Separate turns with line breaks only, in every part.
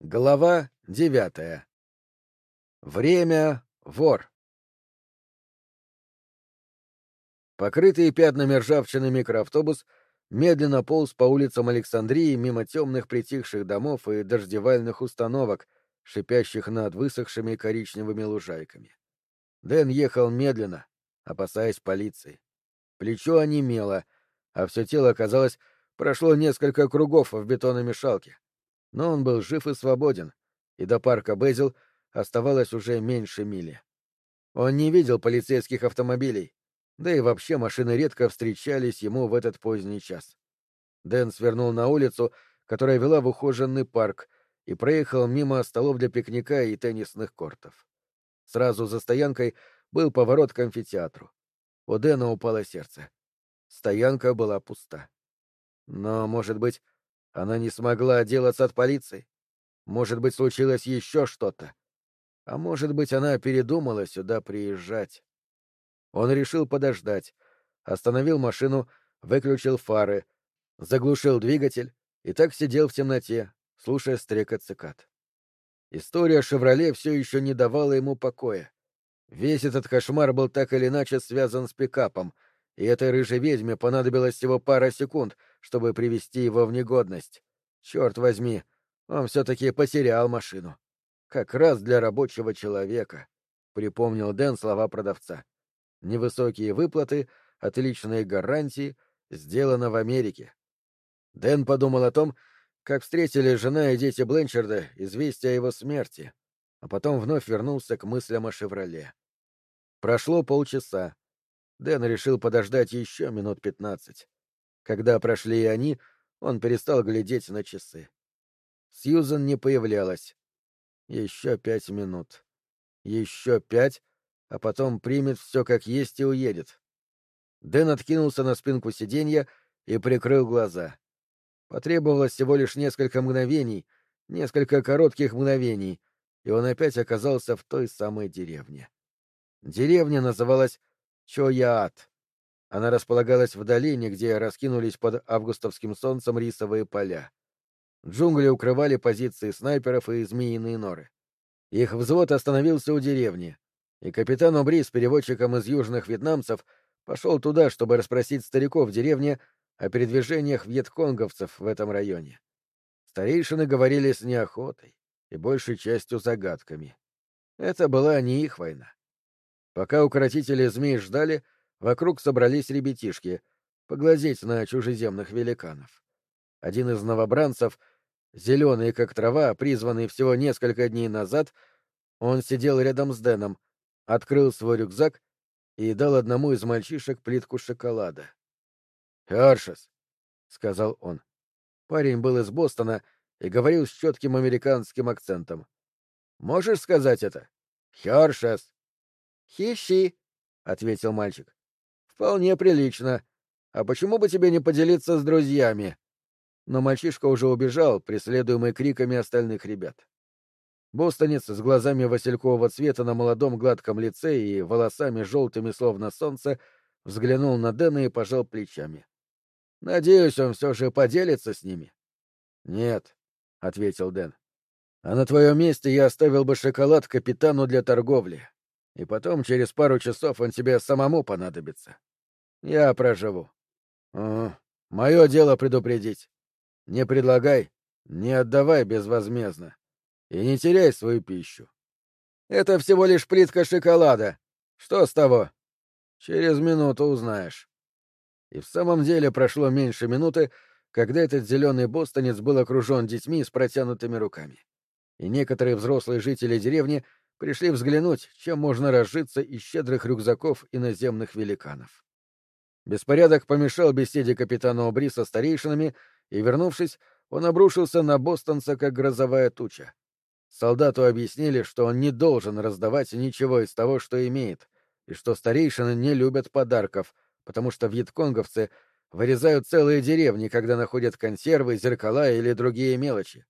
Глава девятая. Время вор. Покрытый пятнами ржавчины микроавтобус медленно полз по улицам Александрии мимо темных притихших домов и дождевальных установок, шипящих над высохшими коричневыми лужайками. Дэн ехал медленно, опасаясь полиции. Плечо онемело, а все тело, казалось, прошло несколько кругов в бетономешалке но он был жив и свободен, и до парка Безил оставалось уже меньше мили. Он не видел полицейских автомобилей, да и вообще машины редко встречались ему в этот поздний час. Дэн свернул на улицу, которая вела в ухоженный парк, и проехал мимо столов для пикника и теннисных кортов. Сразу за стоянкой был поворот к амфитеатру. У Дэна упало сердце. Стоянка была пуста. Но, может быть, она не смогла отделаться от полиции. Может быть, случилось еще что-то. А может быть, она передумала сюда приезжать. Он решил подождать, остановил машину, выключил фары, заглушил двигатель и так сидел в темноте, слушая стрекот цикад. История «Шевроле» все еще не давала ему покоя. Весь этот кошмар был так или иначе связан с пикапом — и этой рыжей ведьме понадобилось всего пара секунд, чтобы привести его в негодность. Черт возьми, он все-таки потерял машину. Как раз для рабочего человека, — припомнил Дэн слова продавца. Невысокие выплаты, отличные гарантии, сделано в Америке. Дэн подумал о том, как встретили жена и дети Бленчарда известие о его смерти, а потом вновь вернулся к мыслям о «Шевроле». Прошло полчаса. Дэн решил подождать еще минут пятнадцать. Когда прошли и они, он перестал глядеть на часы. Сьюзен не появлялась. Еще пять минут. Еще пять, а потом примет все как есть и уедет. Дэн откинулся на спинку сиденья и прикрыл глаза. Потребовалось всего лишь несколько мгновений, несколько коротких мгновений, и он опять оказался в той самой деревне. Деревня называлась Чояат. Она располагалась в долине, где раскинулись под августовским солнцем рисовые поля. Джунгли укрывали позиции снайперов и змеиные норы. Их взвод остановился у деревни, и капитан Обри с переводчиком из южных вьетнамцев пошел туда, чтобы расспросить стариков в деревне о передвижениях вьетконговцев в этом районе. Старейшины говорили с неохотой и большей частью загадками. Это была не их война. Пока укротители змей ждали, вокруг собрались ребятишки, поглазеть на чужеземных великанов. Один из новобранцев, зеленый как трава, призванный всего несколько дней назад, он сидел рядом с Дэном, открыл свой рюкзак и дал одному из мальчишек плитку шоколада. «Хершес», — сказал он. Парень был из Бостона и говорил с четким американским акцентом. «Можешь сказать это? Хершес!» «Хищи», — ответил мальчик. «Вполне прилично. А почему бы тебе не поделиться с друзьями?» Но мальчишка уже убежал, преследуемый криками остальных ребят. Бостонец с глазами василькового цвета на молодом гладком лице и волосами желтыми словно солнце взглянул на Дэна и пожал плечами. «Надеюсь, он все же поделится с ними?» «Нет», — ответил Дэн. «А на твоем месте я оставил бы шоколад капитану для торговли и потом через пару часов он тебе самому понадобится. Я проживу. Угу. Мое дело предупредить. Не предлагай, не отдавай безвозмездно. И не теряй свою пищу. Это всего лишь плитка шоколада. Что с того? Через минуту узнаешь. И в самом деле прошло меньше минуты, когда этот зеленый бостонец был окружен детьми с протянутыми руками. И некоторые взрослые жители деревни пришли взглянуть, чем можно разжиться из щедрых рюкзаков иноземных великанов. Беспорядок помешал беседе капитана Обри со старейшинами, и, вернувшись, он обрушился на бостонца, как грозовая туча. Солдату объяснили, что он не должен раздавать ничего из того, что имеет, и что старейшины не любят подарков, потому что вьетконговцы вырезают целые деревни, когда находят консервы, зеркала или другие мелочи.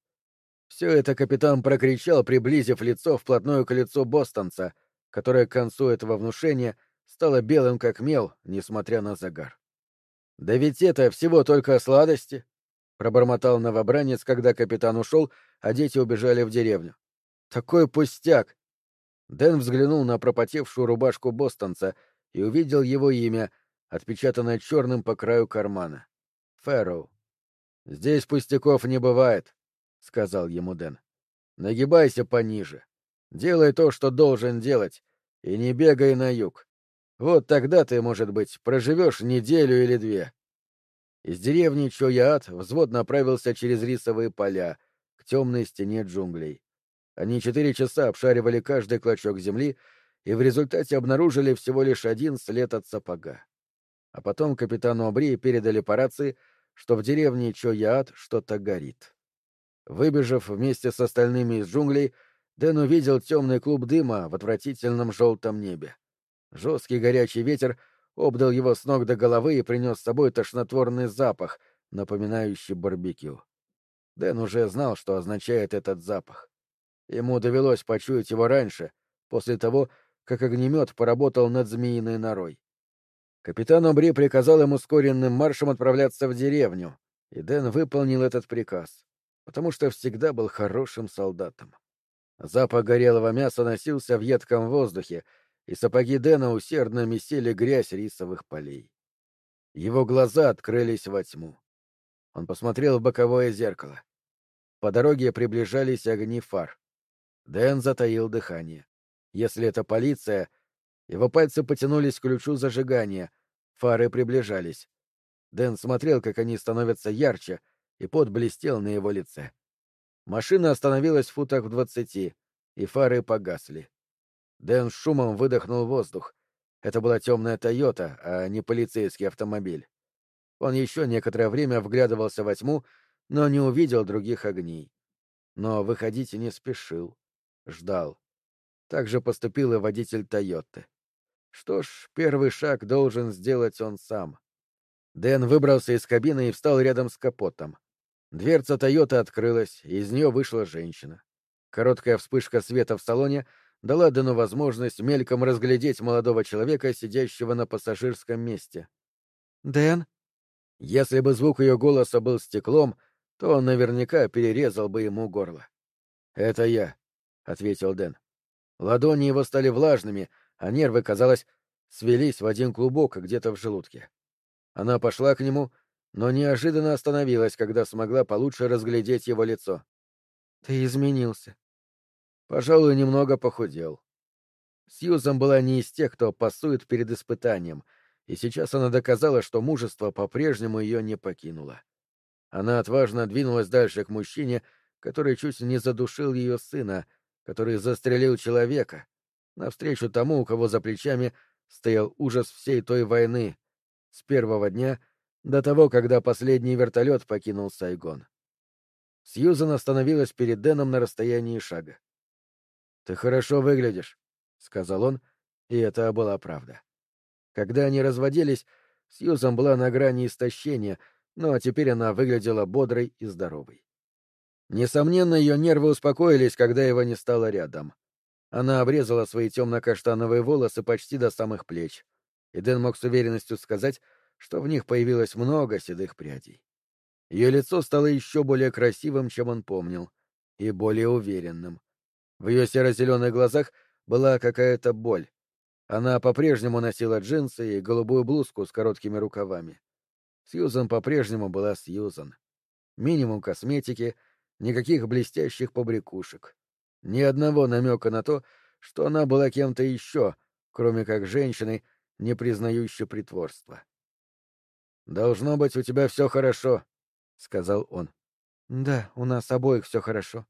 Все это капитан прокричал, приблизив лицо вплотную к лицу бостонца, которое к концу этого внушения стало белым как мел, несмотря на загар. «Да ведь это всего только сладости. пробормотал новобранец, когда капитан ушел, а дети убежали в деревню. Такой пустяк! Дэн взглянул на пропотевшую рубашку бостонца и увидел его имя, отпечатанное черным по краю кармана. Фэрроу. «Здесь пустяков не бывает», — сказал ему Дэн. «Нагибайся пониже. Делай то, что должен делать, и не бегай на юг. Вот тогда ты, может быть, проживешь неделю или две». Из деревни Чояат взвод направился через рисовые поля к темной стене джунглей. Они четыре часа обшаривали каждый клочок земли и в результате обнаружили всего лишь один след от сапога. А потом капитану Обри передали по рации, что в деревне Чояат что-то горит. Выбежав вместе с остальными из джунглей, Дэн увидел темный клуб дыма в отвратительном желтом небе. Жесткий горячий ветер обдал его с ног до головы и принес с собой тошнотворный запах, напоминающий барбекю. Дэн уже знал, что означает этот запах. Ему довелось почуять его раньше, после того, как огнемет поработал над змеиной норой. Капитан Обри приказал ему ускоренным маршем отправляться в деревню, и Дэн выполнил этот приказ, потому что всегда был хорошим солдатом. Запах горелого мяса носился в едком воздухе, и сапоги Дэна усердно месили грязь рисовых полей. Его глаза открылись во тьму. Он посмотрел в боковое зеркало. По дороге приближались огни фар. Дэн затаил дыхание. Если это полиция, его пальцы потянулись к ключу зажигания, фары приближались. Дэн смотрел, как они становятся ярче, и пот блестел на его лице. Машина остановилась в футах в двадцати, и фары погасли. Дэн шумом выдохнул воздух. Это была темная Тойота, а не полицейский автомобиль. Он еще некоторое время вглядывался во тьму, но не увидел других огней. Но выходить не спешил ждал. Так же поступил и водитель Тойоты. Что ж, первый шаг должен сделать он сам. Дэн выбрался из кабины и встал рядом с капотом. Дверца Тойоты открылась, из нее вышла женщина. Короткая вспышка света в салоне дала Дэну возможность мельком разглядеть молодого человека, сидящего на пассажирском месте. «Дэн?» Если бы звук ее голоса был стеклом, то он наверняка перерезал бы ему горло. «Это я», ответил Дэн. Ладони его стали влажными, а нервы, казалось, свелись в один клубок где-то в желудке. Она пошла к нему, но неожиданно остановилась, когда смогла получше разглядеть его лицо. «Ты изменился». Пожалуй, немного похудел. Сьюзан была не из тех, кто пасует перед испытанием, и сейчас она доказала, что мужество по-прежнему ее не покинуло. Она отважно двинулась дальше к мужчине, который чуть не задушил ее сына — который застрелил человека, навстречу тому, у кого за плечами стоял ужас всей той войны, с первого дня до того, когда последний вертолет покинул Сайгон. Сьюзан остановилась перед Дэном на расстоянии шага. «Ты хорошо выглядишь», — сказал он, и это была правда. Когда они разводились, Сьюзан была на грани истощения, но теперь она выглядела бодрой и здоровой. Несомненно, ее нервы успокоились, когда его не стало рядом. Она обрезала свои темно-каштановые волосы почти до самых плеч, и Дэн мог с уверенностью сказать, что в них появилось много седых прядей. Ее лицо стало еще более красивым, чем он помнил, и более уверенным. В ее серо-зеленых глазах была какая-то боль. Она по-прежнему носила джинсы и голубую блузку с короткими рукавами. Сьюзан по-прежнему была Сьюзан. Минимум косметики — никаких блестящих побрякушек, ни одного намека на то, что она была кем-то еще, кроме как женщиной, не признающей притворства. «Должно быть, у тебя все хорошо», — сказал он. «Да, у нас обоих все хорошо».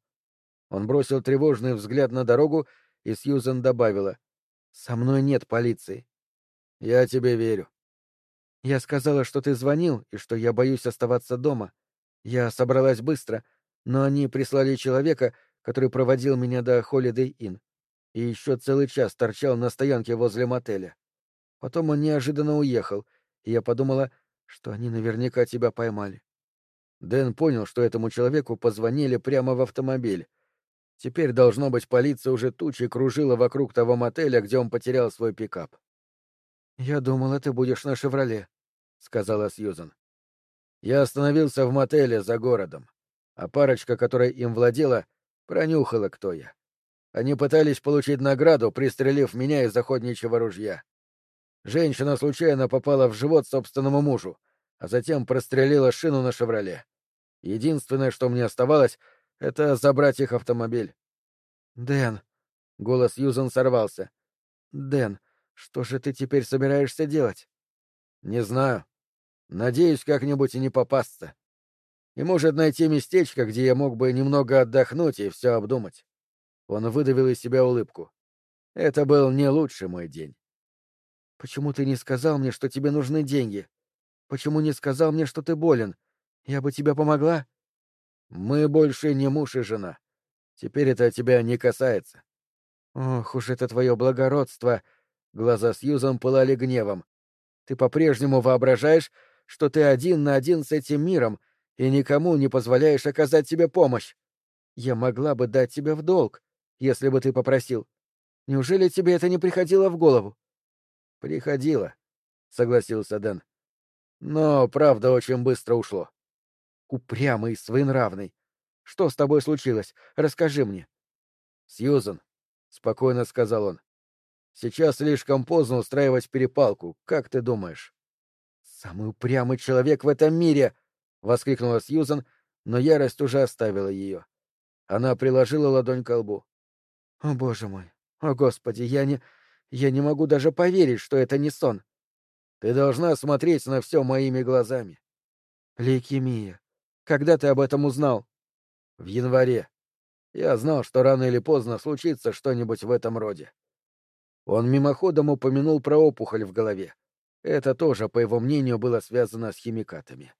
Он бросил тревожный взгляд на дорогу, и Сьюзен добавила. «Со мной нет полиции». «Я тебе верю». «Я сказала, что ты звонил, и что я боюсь оставаться дома. Я собралась быстро, — но они прислали человека, который проводил меня до Holiday Inn, и еще целый час торчал на стоянке возле мотеля. Потом он неожиданно уехал, и я подумала, что они наверняка тебя поймали. Дэн понял, что этому человеку позвонили прямо в автомобиль. Теперь, должно быть, полиция уже тучи кружила вокруг того мотеля, где он потерял свой пикап. «Я думала, ты будешь на «Шевроле», — сказала Сьюзан. Я остановился в мотеле за городом, а парочка, которая им владела, пронюхала, кто я. Они пытались получить награду, пристрелив меня из охотничьего ружья. Женщина случайно попала в живот собственному мужу, а затем прострелила шину на «Шевроле». Единственное, что мне оставалось, — это забрать их автомобиль. «Дэн!» — голос Юзан сорвался. «Дэн, что же ты теперь собираешься делать?» «Не знаю. Надеюсь, как-нибудь и не попасться. И, может, найти местечко, где я мог бы немного отдохнуть и все обдумать». Он выдавил из себя улыбку. «Это был не лучший мой день». «Почему ты не сказал мне, что тебе нужны деньги? Почему не сказал мне, что ты болен? Я бы тебе помогла?» «Мы больше не муж и жена. Теперь это тебя не касается». «Ох уж это твое благородство!» Глаза Сьюзан пылали гневом. «Ты по-прежнему воображаешь, что ты один на один с этим миром и никому не позволяешь оказать тебе помощь. Я могла бы дать тебе в долг, если бы ты попросил. Неужели тебе это не приходило в голову?» «Приходило», — согласился Дэн. «Но, правда, очень быстро ушло». «Упрямый, своенравный. Что с тобой случилось? Расскажи мне». «Сьюзан», — спокойно сказал он, — «сейчас слишком поздно устраивать перепалку, как ты думаешь?» «Самый упрямый человек в этом мире!» — воскликнула Сьюзан, но ярость уже оставила ее. Она приложила ладонь к лбу. «О, боже мой! О, господи! Я не... Я не могу даже поверить, что это не сон. Ты должна смотреть на все моими глазами. Лейкемия. Когда ты об этом узнал? В январе. Я знал, что рано или поздно случится что-нибудь в этом роде. Он мимоходом упомянул про опухоль в голове. Это тоже, по его мнению, было связано с химикатами.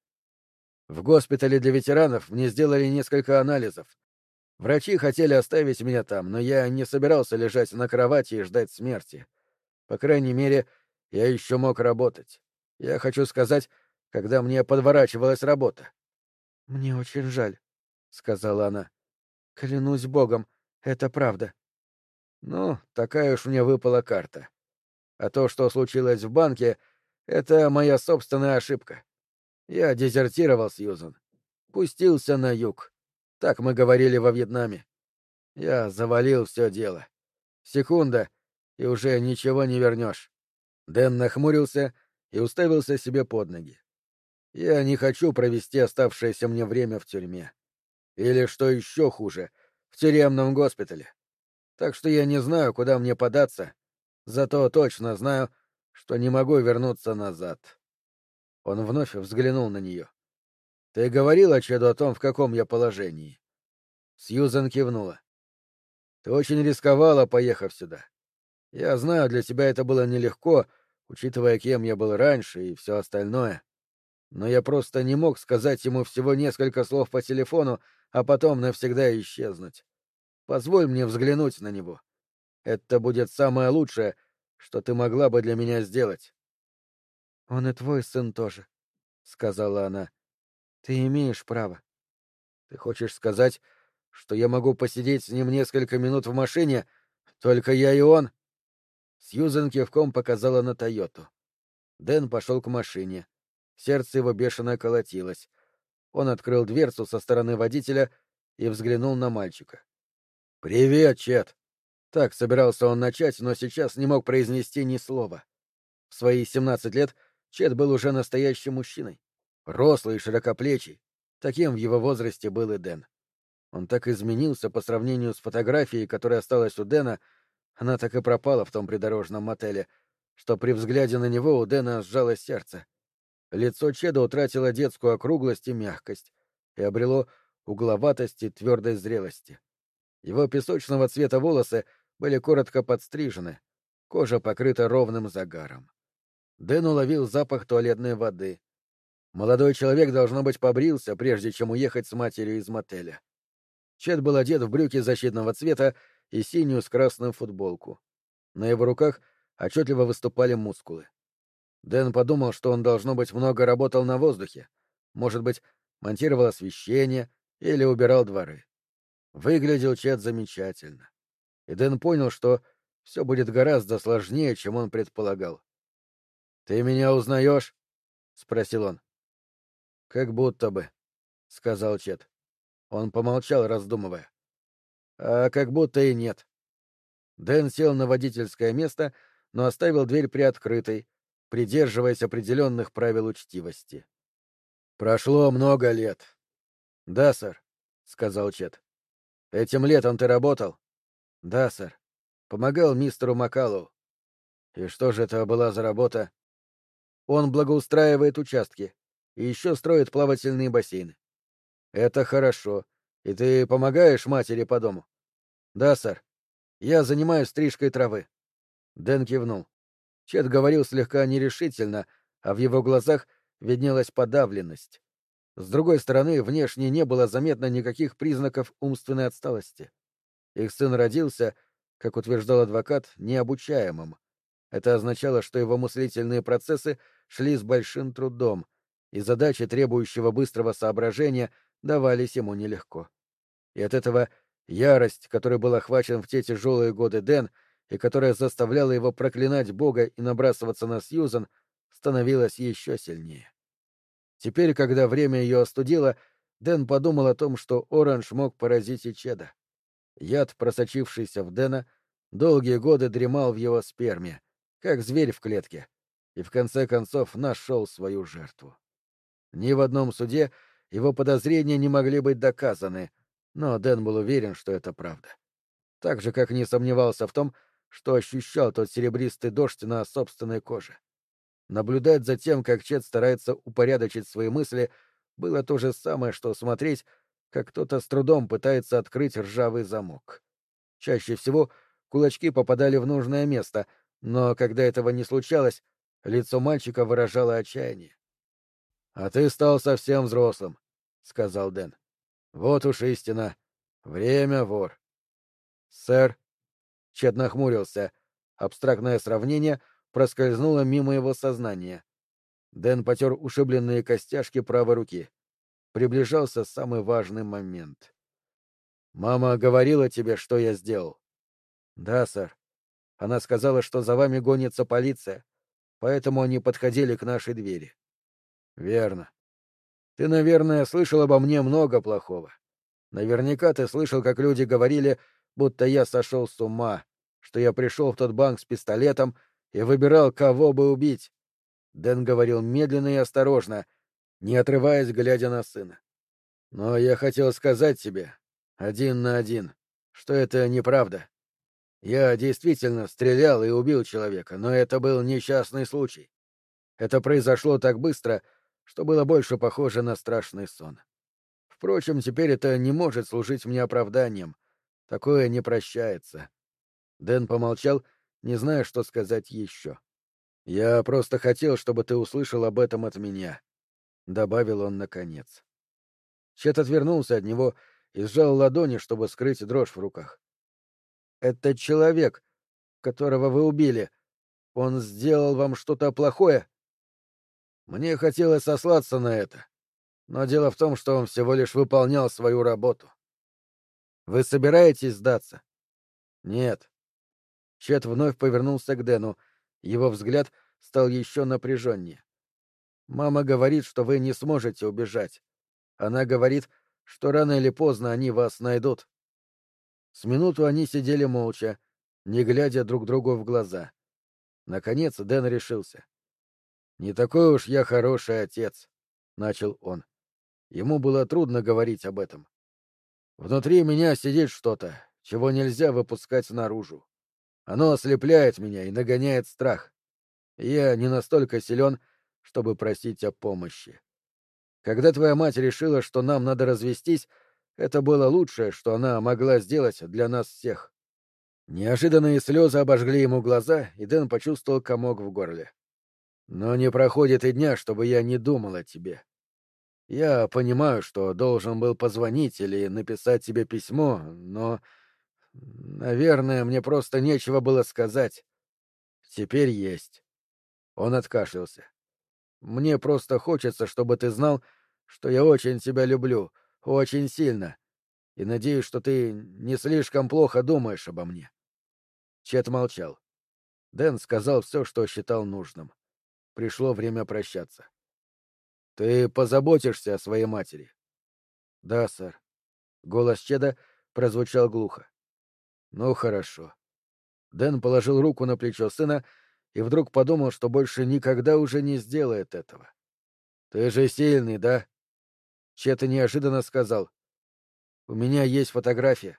В госпитале для ветеранов мне сделали несколько анализов. Врачи хотели оставить меня там, но я не собирался лежать на кровати и ждать смерти. По крайней мере, я еще мог работать. Я хочу сказать, когда мне подворачивалась работа. — Мне очень жаль, — сказала она. — Клянусь богом, это правда. Ну, такая уж мне выпала карта. А то, что случилось в банке, — это моя собственная ошибка. Я дезертировал, Сьюзан. Пустился на юг. Так мы говорили во Вьетнаме. Я завалил все дело. Секунда, и уже ничего не вернешь. Дэн нахмурился и уставился себе под ноги. Я не хочу провести оставшееся мне время в тюрьме. Или, что еще хуже, в тюремном госпитале. Так что я не знаю, куда мне податься, зато точно знаю, что не могу вернуться назад. Он вновь взглянул на нее. Ты говорила Чеду о том, в каком я положении? Сьюзен кивнула. Ты очень рисковала, поехав сюда. Я знаю, для тебя это было нелегко, учитывая, кем я был раньше и все остальное. Но я просто не мог сказать ему всего несколько слов по телефону, а потом навсегда исчезнуть. Позволь мне взглянуть на него. Это будет самое лучшее, что ты могла бы для меня сделать. — Он и твой сын тоже, — сказала она. Ты имеешь право. Ты хочешь сказать, что я могу посидеть с ним несколько минут в машине, только я и он? Сьюзен кивком показала на Тойоту. Дэн пошел к машине. Сердце его бешено колотилось. Он открыл дверцу со стороны водителя и взглянул на мальчика. «Привет, Чет!» Так собирался он начать, но сейчас не мог произнести ни слова. В свои семнадцать лет Чет был уже настоящим мужчиной. Рослый широкоплечий. Таким в его возрасте был и Дэн. Он так изменился по сравнению с фотографией, которая осталась у Дэна, она так и пропала в том придорожном мотеле, что при взгляде на него у Дэна сжалось сердце. Лицо Чеда утратило детскую округлость и мягкость и обрело угловатость и твердость зрелости. Его песочного цвета волосы были коротко подстрижены, кожа покрыта ровным загаром. Дэн уловил запах туалетной воды, Молодой человек, должно быть, побрился, прежде чем уехать с матерью из мотеля. Чет был одет в брюки защитного цвета и синюю с красным футболку. На его руках отчетливо выступали мускулы. Дэн подумал, что он, должно быть, много работал на воздухе. Может быть, монтировал освещение или убирал дворы. Выглядел Чет замечательно. И Дэн понял, что все будет гораздо сложнее, чем он предполагал. «Ты меня узнаешь?» — спросил он. Как будто бы, — сказал Чет. Он помолчал, раздумывая. А как будто и нет. Дэн сел на водительское место, но оставил дверь приоткрытой, придерживаясь определенных правил учтивости. Прошло много лет. Да, сэр, сказал Чет. Этим летом ты работал? Да, сэр. Помогал мистеру Макалу. И что же это была за работа? Он благоустраивает участки и еще строит плавательные бассейны. Это хорошо. И ты помогаешь матери по дому? Да, сэр. Я занимаюсь стрижкой травы. Дэн кивнул. Чет говорил слегка нерешительно, а в его глазах виднелась подавленность. С другой стороны, внешне не было заметно никаких признаков умственной отсталости. Их сын родился, как утверждал адвокат, необучаемым. Это означало, что его мыслительные процессы шли с большим трудом, и задачи, требующего быстрого соображения, давались ему нелегко. И от этого ярость, которой был охвачен в те тяжелые годы Дэн, и которая заставляла его проклинать Бога и набрасываться на Сьюзан, становилась еще сильнее. Теперь, когда время ее остудило, Дэн подумал о том, что Оранж мог поразить и Чеда. Яд, просочившийся в Дэна, долгие годы дремал в его сперме, как зверь в клетке, и в конце концов нашел свою жертву. Ни в одном суде его подозрения не могли быть доказаны, но Дэн был уверен, что это правда. Так же, как не сомневался в том, что ощущал тот серебристый дождь на собственной коже. Наблюдать за тем, как Чет старается упорядочить свои мысли, было то же самое, что смотреть, как кто-то с трудом пытается открыть ржавый замок. Чаще всего кулачки попадали в нужное место, но когда этого не случалось, лицо мальчика выражало отчаяние. «А ты стал совсем взрослым», — сказал Дэн. «Вот уж истина. Время вор». «Сэр», — Чет нахмурился, абстрактное сравнение — проскользнуло мимо его сознания. Дэн потер ушибленные костяшки правой руки. Приближался самый важный момент. «Мама говорила тебе, что я сделал?» «Да, сэр. Она сказала, что за вами гонится полиция, поэтому они подходили к нашей двери». «Верно. Ты, наверное, слышал обо мне много плохого. Наверняка ты слышал, как люди говорили, будто я сошел с ума, что я пришел в тот банк с пистолетом и выбирал, кого бы убить. Дэн говорил медленно и осторожно, не отрываясь, глядя на сына. Но я хотел сказать тебе, один на один, что это неправда. Я действительно стрелял и убил человека, но это был несчастный случай. Это произошло так быстро, что было больше похоже на страшный сон. Впрочем, теперь это не может служить мне оправданием. Такое не прощается. Дэн помолчал не зная, что сказать еще. «Я просто хотел, чтобы ты услышал об этом от меня», — добавил он наконец. Чет отвернулся от него и сжал ладони, чтобы скрыть дрожь в руках. «Это человек, которого вы убили. Он сделал вам что-то плохое?» Мне хотелось сослаться на это, но дело в том, что он всего лишь выполнял свою работу. Вы собираетесь сдаться? Нет. Чет вновь повернулся к Дэну. Его взгляд стал еще напряженнее. «Мама говорит, что вы не сможете убежать. Она говорит, что рано или поздно они вас найдут». С минуту они сидели молча, не глядя друг другу в глаза. Наконец Дэн решился. «Не такой уж я хороший отец», — начал он. Ему было трудно говорить об этом. «Внутри меня сидит что-то, чего нельзя выпускать наружу. Оно ослепляет меня и нагоняет страх. Я не настолько силен, чтобы просить о помощи. Когда твоя мать решила, что нам надо развестись, это было лучшее, что она могла сделать для нас всех. Неожиданные слезы обожгли ему глаза, и Дэн почувствовал комок в горле. Но не проходит и дня, чтобы я не думал о тебе. Я понимаю, что должен был позвонить или написать тебе письмо, но Наверное, мне просто нечего было сказать. Теперь есть. Он откашлялся. Мне просто хочется, чтобы ты знал, что я очень тебя люблю, очень сильно, и надеюсь, что ты не слишком плохо думаешь обо мне. Чет молчал. Дэн сказал все, что считал нужным. Пришло время прощаться. Ты позаботишься о своей матери? Да, сэр. Голос Чеда прозвучал глухо. Ну, хорошо. Дэн положил руку на плечо сына и вдруг подумал, что больше никогда уже не сделает этого. Ты же сильный, да? Чет неожиданно сказал. У меня есть фотография.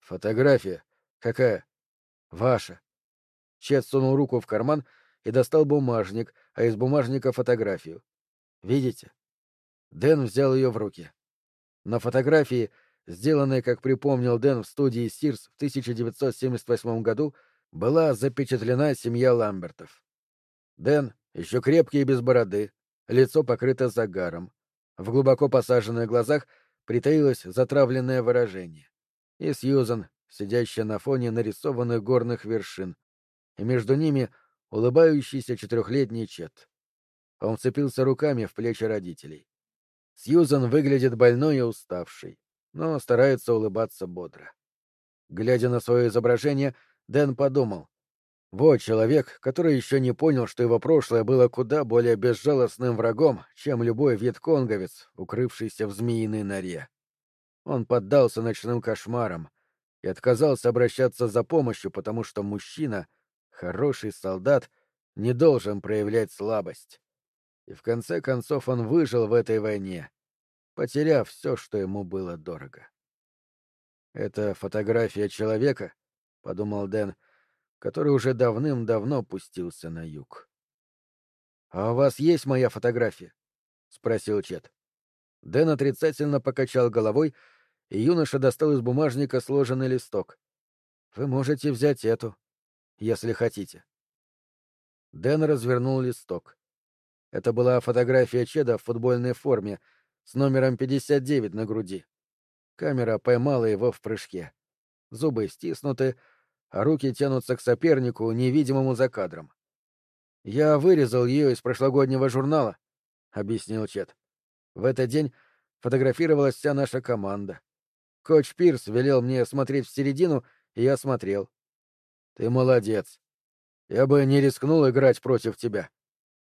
Фотография? Какая? Ваша. Чет сунул руку в карман и достал бумажник, а из бумажника фотографию. Видите? Дэн взял ее в руки. На фотографии, сделанной, как припомнил Дэн в студии Сирс в 1978 году, была запечатлена семья Ламбертов. Дэн, еще крепкий и без бороды, лицо покрыто загаром. В глубоко посаженных глазах притаилось затравленное выражение. И Сьюзан, сидящая на фоне нарисованных горных вершин, и между ними улыбающийся четырехлетний Чет. Он вцепился руками в плечи родителей. Сьюзан выглядит больной и уставшей, но старается улыбаться бодро. Глядя на свое изображение, Дэн подумал. Вот человек, который еще не понял, что его прошлое было куда более безжалостным врагом, чем любой вьетконговец, укрывшийся в змеиной норе. Он поддался ночным кошмарам и отказался обращаться за помощью, потому что мужчина, хороший солдат, не должен проявлять слабость. И в конце концов он выжил в этой войне, потеряв все, что ему было дорого. «Это фотография человека», — подумал Дэн, который уже давным-давно пустился на юг. «А у вас есть моя фотография?» — спросил Чет. Дэн отрицательно покачал головой, и юноша достал из бумажника сложенный листок. «Вы можете взять эту, если хотите». Дэн развернул листок. Это была фотография Чеда в футбольной форме с номером 59 на груди. Камера поймала его в прыжке. Зубы стиснуты, а руки тянутся к сопернику, невидимому за кадром. «Я вырезал ее из прошлогоднего журнала», — объяснил Чед. «В этот день фотографировалась вся наша команда. Коч Пирс велел мне смотреть в середину, и я смотрел. Ты молодец. Я бы не рискнул играть против тебя.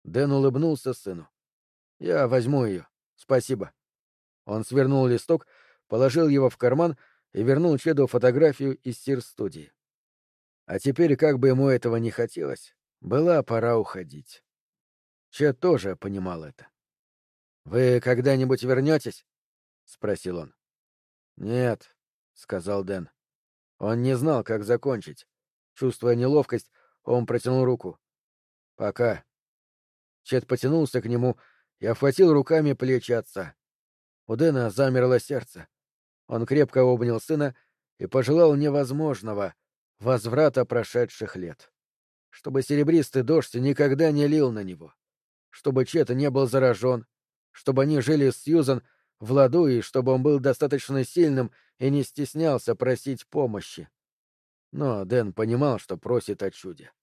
Дэн улыбнулся сыну. «Я возьму ее. Спасибо». Он свернул листок, положил его в карман и вернул Чеду фотографию из сир-студии. А теперь, как бы ему этого не хотелось, была пора уходить. Чед тоже понимал это. «Вы когда-нибудь вернетесь?» — спросил он. «Нет», — сказал Дэн. Он не знал, как закончить. Чувствуя неловкость, он протянул руку. «Пока». Чет потянулся к нему и охватил руками плечи отца. У Дэна замерло сердце. Он крепко обнял сына и пожелал невозможного — возврата прошедших лет. Чтобы серебристый дождь никогда не лил на него. Чтобы Чет не был заражен. Чтобы они жили с Сьюзан в ладу и чтобы он был достаточно сильным и не стеснялся просить помощи. Но Дэн понимал, что просит о чуде.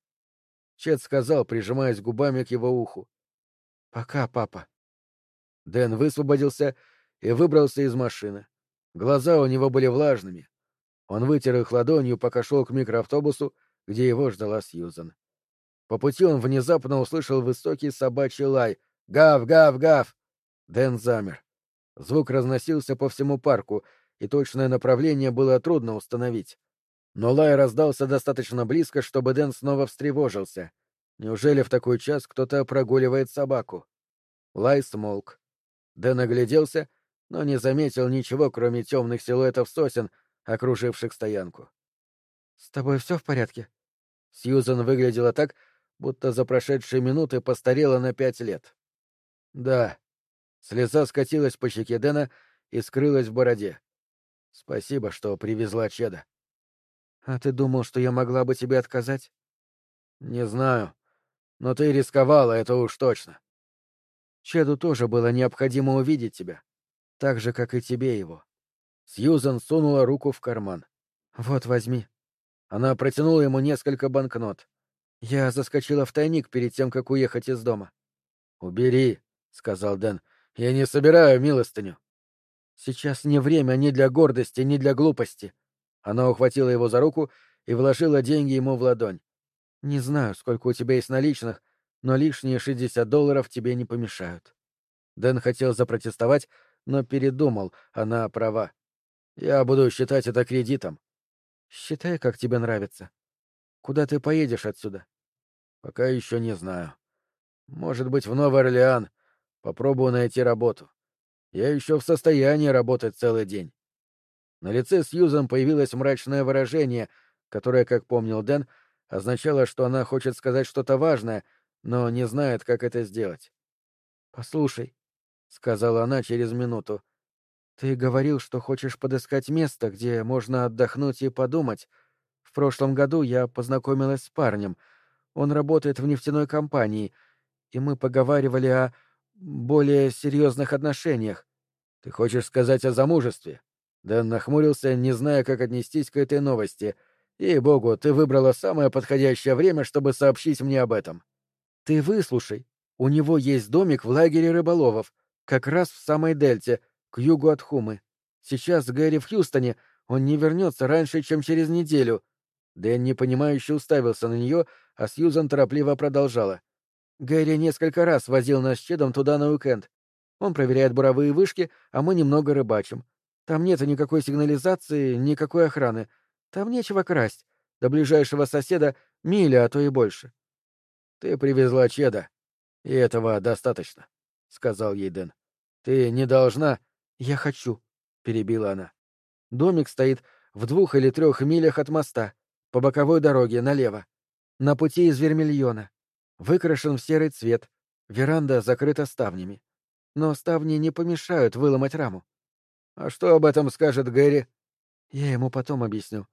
Чет сказал, прижимаясь губами к его уху. «Пока, папа». Дэн высвободился и выбрался из машины. Глаза у него были влажными. Он вытер их ладонью, пока шел к микроавтобусу, где его ждала Сьюзан. По пути он внезапно услышал высокий собачий лай. «Гав, гав, гав!» Дэн замер. Звук разносился по всему парку, и точное направление было трудно установить. Но лай раздался достаточно близко, чтобы Дэн снова встревожился. Неужели в такой час кто-то прогуливает собаку? Лай смолк. Дэн огляделся, но не заметил ничего, кроме темных силуэтов сосен, окруживших стоянку. — С тобой все в порядке? Сьюзан выглядела так, будто за прошедшие минуты постарела на пять лет. — Да. Слеза скатилась по щеке Дэна и скрылась в бороде. — Спасибо, что привезла Чеда. А ты думал, что я могла бы тебе отказать? Не знаю. Но ты рисковала, это уж точно. Чеду тоже было необходимо увидеть тебя. Так же, как и тебе его. Сьюзан сунула руку в карман. Вот, возьми. Она протянула ему несколько банкнот. Я заскочила в тайник перед тем, как уехать из дома. Убери, сказал Дэн. Я не собираю милостыню. Сейчас не время ни для гордости, ни для глупости. Она ухватила его за руку и вложила деньги ему в ладонь. «Не знаю, сколько у тебя есть наличных, но лишние шестьдесят долларов тебе не помешают». Дэн хотел запротестовать, но передумал, она права. Я буду считать это кредитом. Считай, как тебе нравится. Куда ты поедешь отсюда? Пока еще не знаю. Может быть, в Новый Орлеан. Попробую найти работу. Я еще в состоянии работать целый день. На лице Сьюзан появилось мрачное выражение, которое, как помнил Дэн, означало, что она хочет сказать что-то важное, но не знает, как это сделать. «Послушай», — сказала она через минуту, — «ты говорил, что хочешь подыскать место, где можно отдохнуть и подумать. В прошлом году я познакомилась с парнем. Он работает в нефтяной компании, и мы поговаривали о более серьезных отношениях. Ты хочешь сказать о замужестве? Дэн нахмурился, не зная, как отнестись к этой новости. И богу, ты выбрала самое подходящее время, чтобы сообщить мне об этом. Ты выслушай. У него есть домик в лагере рыболовов, как раз в самой дельте, к югу от Хумы. Сейчас Гэри в Хьюстоне, он не вернется раньше, чем через неделю. Дэн непонимающе уставился на нее, а Сьюзан торопливо продолжала. Гэри несколько раз возил нас с Чедом туда на уикенд. Он проверяет буровые вышки, а мы немного рыбачим. Там нет никакой сигнализации, никакой охраны. Там нечего красть. До ближайшего соседа миля, а то и больше. — Ты привезла Чеда, и этого достаточно, — сказал ей Дэн. — Ты не должна... — Я хочу, — перебила она. Домик стоит в двух или трех милях от моста, по боковой дороге, налево, на пути из Вермильона. Выкрашен в серый цвет, веранда закрыта ставнями. Но ставни не помешают выломать раму. А что об этом скажет Гэри? Я ему потом объясню.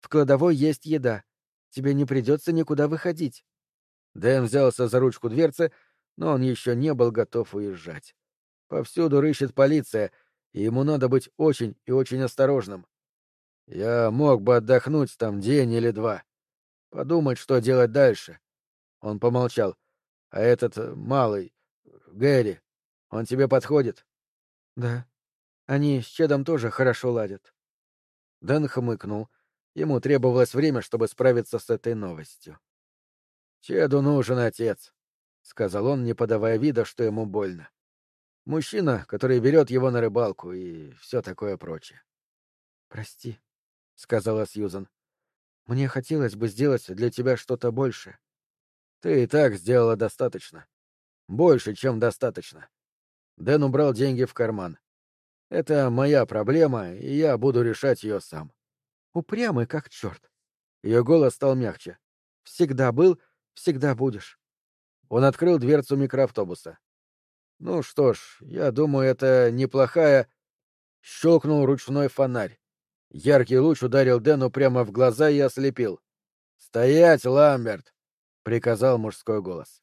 В кладовой есть еда. Тебе не придется никуда выходить. Дэн взялся за ручку дверцы, но он еще не был готов уезжать. Повсюду рыщет полиция, и ему надо быть очень и очень осторожным. Я мог бы отдохнуть там день или два. Подумать, что делать дальше. Он помолчал. А этот э, малый, Гэри, он тебе подходит? Да. Они с Чедом тоже хорошо ладят. Дэн хмыкнул. Ему требовалось время, чтобы справиться с этой новостью. «Чеду нужен отец», — сказал он, не подавая вида, что ему больно. «Мужчина, который берет его на рыбалку и все такое прочее». «Прости», — сказала Сьюзан. «Мне хотелось бы сделать для тебя что-то большее. Ты и так сделала достаточно. Больше, чем достаточно. Дэн убрал деньги в карман. Это моя проблема, и я буду решать ее сам. Упрямый как черт. Ее голос стал мягче. Всегда был, всегда будешь. Он открыл дверцу микроавтобуса. Ну что ж, я думаю, это неплохая... Щелкнул ручной фонарь. Яркий луч ударил Дэну прямо в глаза и ослепил. «Стоять, Ламберт!» приказал мужской голос.